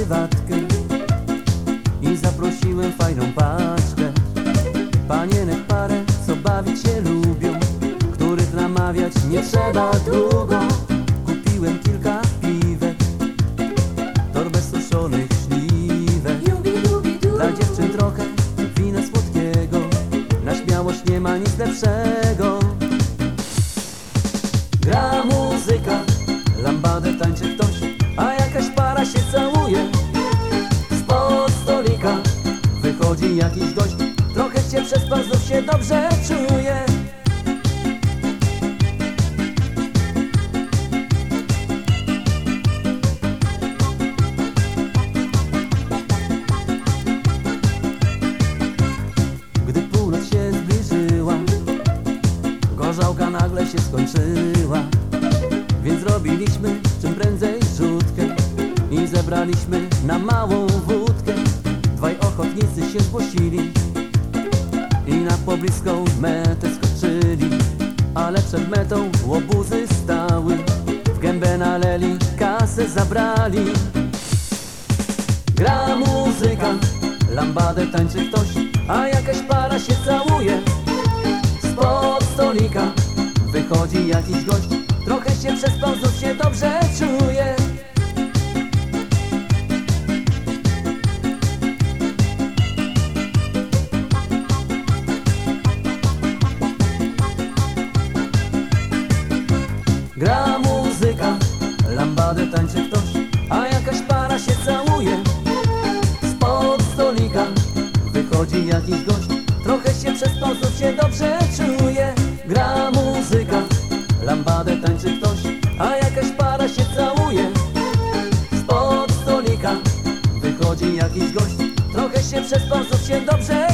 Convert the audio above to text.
Prywatkę i zaprosiłem fajną paczkę. Panienek parę, co bawić się lubią Których namawiać nie trzeba długo. Kupiłem kilka piwek Torbę suszonych śliwek. Dla dziewczyn trochę wina słodkiego Na śmiałość nie ma nic lepszego. Gra jakiś gość Trochę się przespał, znów się dobrze czuje Gdy północ się zbliżyła Gorzałka nagle się skończyła. Więc robiliśmy czym prędzej rzutkę I zebraliśmy na małą wódkę ochotnicy się zgłosili I na pobliską metę skoczyli Ale przed metą łobuzy stały. W gębę naleli, kasę zabrali. Gra muzyka, lambadę tańczy ktoś A jakaś para się całuje. Spod stolika wychodzi jakiś gość Trochę się przespał, znów się dobrze czuje Gra muzyka, lambadę tańczy ktoś A jakaś para się całuje. Spod stolika wychodzi jakiś gość Trochę się przespał, znów się dobrze czuje. Gra muzyka, lambadę tańczy ktoś A jakaś para się całuje. Spod stolika wychodzi jakiś gość Trochę się przespał, znów się dobrze